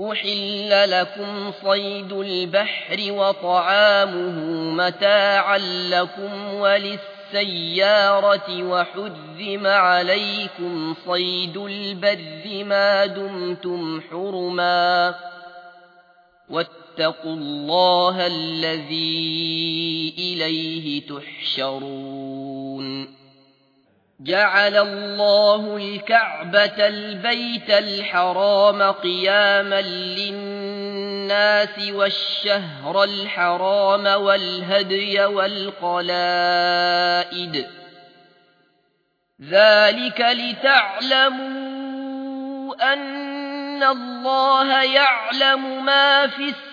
أحل لكم صيد البحر وطعامه متاعا لكم وللسيارة وحذم عليكم صيد البر ما دمتم حرما واتقوا الله الذي إليه تحشرون جعل الله الكعبة البيت الحرام قياما للناس والشهر الحرام والهدي والقلائد. ذلك لتعلموا أن الله يعلم ما في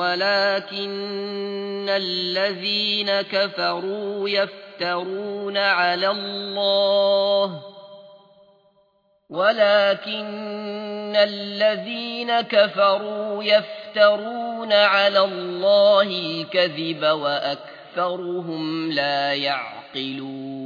ولكن الذين كفروا يفترون على الله. ولكن الذين كفروا يفترون على الله الكذب وأكثرهم لا يعقلون.